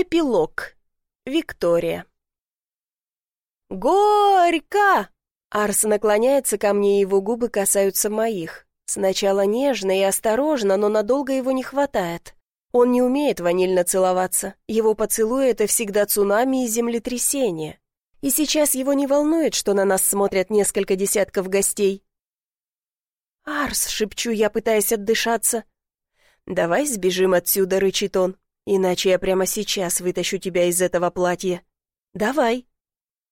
Эпилог. Виктория. «Горько!» Арс наклоняется ко мне, и его губы касаются моих. Сначала нежно и осторожно, но надолго его не хватает. Он не умеет ванильно целоваться. Его поцелуи — это всегда цунами и землетрясение. И сейчас его не волнует, что на нас смотрят несколько десятков гостей. «Арс!» — шепчу я, пытаясь отдышаться. «Давай сбежим отсюда», — рычит он. Иначе я прямо сейчас вытащу тебя из этого платья. Давай.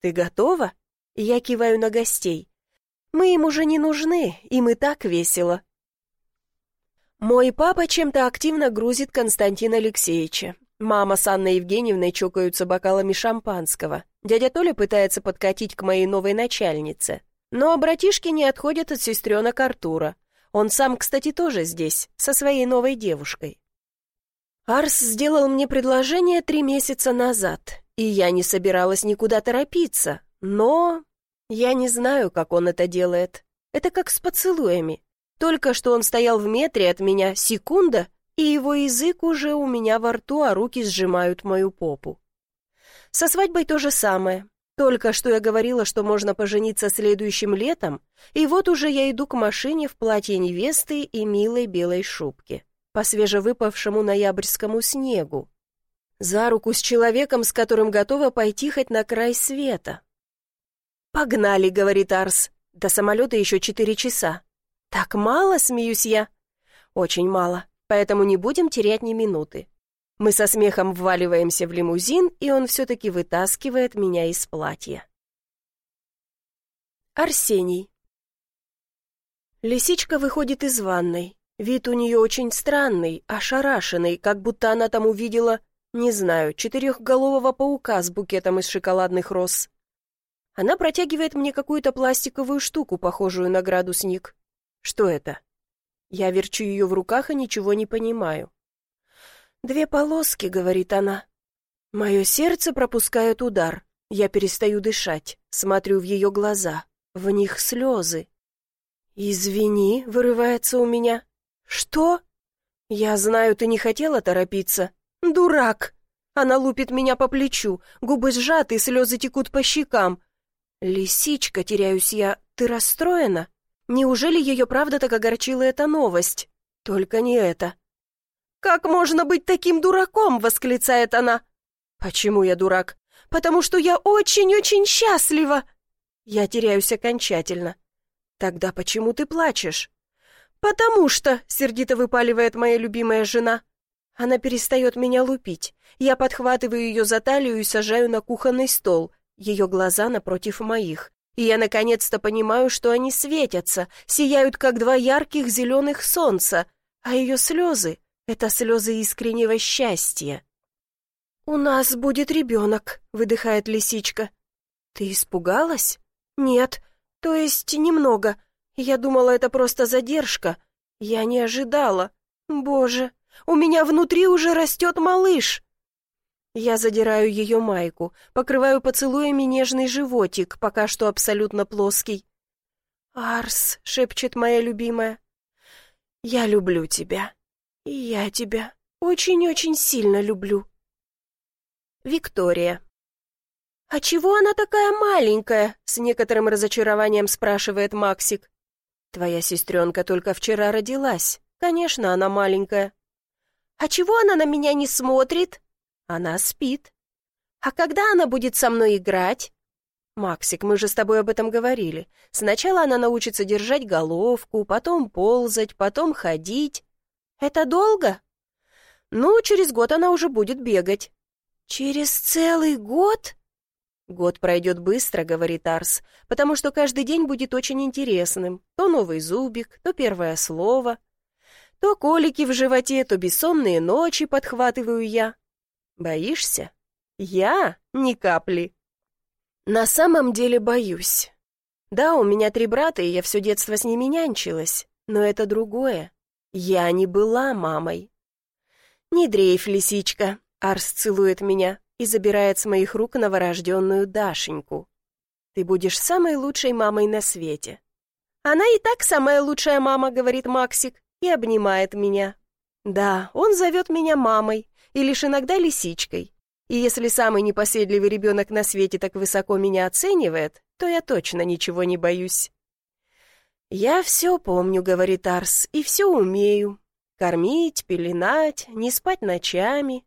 Ты готова? Я киваю на гостей. Мы им уже не нужны, им и так весело. Мой папа чем-то активно грузит Константина Алексеевича. Мама с Анной Евгеньевной чокаются бокалами шампанского. Дядя Толя пытается подкатить к моей новой начальнице. Но братишки не отходят от сестренок Артура. Он сам, кстати, тоже здесь, со своей новой девушкой. Арс сделал мне предложение три месяца назад, и я не собиралась никуда торопиться, но... Я не знаю, как он это делает. Это как с поцелуями. Только что он стоял в метре от меня секунда, и его язык уже у меня во рту, а руки сжимают мою попу. Со свадьбой то же самое. Только что я говорила, что можно пожениться следующим летом, и вот уже я иду к машине в платье невесты и милой белой шубке по свежевыпавшему ноябрьскому снегу. За руку с человеком, с которым готова пойти хоть на край света. «Погнали», — говорит Арс. «До самолета еще четыре часа». «Так мало?» — смеюсь я. «Очень мало, поэтому не будем терять ни минуты». Мы со смехом вваливаемся в лимузин, и он все-таки вытаскивает меня из платья. Арсений. Лисичка выходит из ванной. Вид у нее очень странный, ошарашенный, как будто она там увидела, не знаю, четырехголового паука с букетом из шоколадных роз. Она протягивает мне какую-то пластиковую штуку, похожую на градусник. Что это? Я верчу ее в руках и ничего не понимаю. «Две полоски», — говорит она. Мое сердце пропускает удар. Я перестаю дышать, смотрю в ее глаза. В них слезы. «Извини», — вырывается у меня. «Что?» «Я знаю, ты не хотела торопиться». «Дурак!» Она лупит меня по плечу, губы сжаты, слезы текут по щекам. «Лисичка, теряюсь я, ты расстроена? Неужели ее правда так огорчила эта новость? Только не это». «Как можно быть таким дураком?» — восклицает она. «Почему я дурак?» «Потому что я очень-очень счастлива!» Я теряюсь окончательно. «Тогда почему ты плачешь?» «Потому что», — сердито выпаливает моя любимая жена, она перестает меня лупить. Я подхватываю ее за талию и сажаю на кухонный стол, ее глаза напротив моих. И я наконец-то понимаю, что они светятся, сияют, как два ярких зеленых солнца, а ее слезы — это слезы искреннего счастья. «У нас будет ребенок», — выдыхает лисичка. «Ты испугалась?» «Нет, то есть немного. Я думала, это просто задержка. Я не ожидала. Боже, у меня внутри уже растет малыш. Я задираю ее майку, покрываю поцелуями нежный животик, пока что абсолютно плоский. «Арс», — шепчет моя любимая, — «я люблю тебя. И я тебя очень-очень сильно люблю». Виктория. «А чего она такая маленькая?» — с некоторым разочарованием спрашивает Максик. Твоя сестренка только вчера родилась. Конечно, она маленькая. А чего она на меня не смотрит? Она спит. А когда она будет со мной играть? Максик, мы же с тобой об этом говорили. Сначала она научится держать головку, потом ползать, потом ходить. Это долго? Ну, через год она уже будет бегать. Через целый год? «Год пройдет быстро», — говорит Арс, «потому что каждый день будет очень интересным. То новый зубик, то первое слово, то колики в животе, то бессонные ночи подхватываю я. Боишься? Я? Ни капли. На самом деле боюсь. Да, у меня три брата, и я все детство с ними нянчилась, но это другое. Я не была мамой. «Не дрейф, лисичка», — Арс целует меня и забирает с моих рук новорожденную Дашеньку. «Ты будешь самой лучшей мамой на свете». «Она и так самая лучшая мама», — говорит Максик, и обнимает меня. «Да, он зовет меня мамой, и лишь иногда лисичкой. И если самый непоседливый ребенок на свете так высоко меня оценивает, то я точно ничего не боюсь. «Я все помню», — говорит Арс, — «и все умею. Кормить, пеленать, не спать ночами».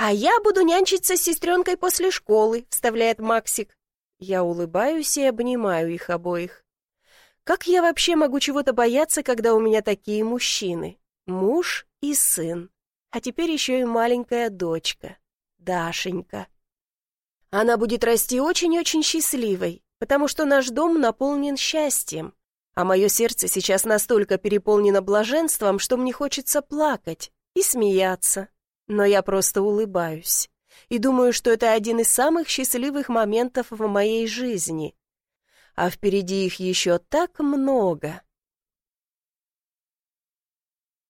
«А я буду нянчиться с сестренкой после школы», — вставляет Максик. Я улыбаюсь и обнимаю их обоих. Как я вообще могу чего-то бояться, когда у меня такие мужчины? Муж и сын. А теперь еще и маленькая дочка. Дашенька. Она будет расти очень-очень счастливой, потому что наш дом наполнен счастьем. А мое сердце сейчас настолько переполнено блаженством, что мне хочется плакать и смеяться. Но я просто улыбаюсь. И думаю, что это один из самых счастливых моментов в моей жизни. А впереди их еще так много.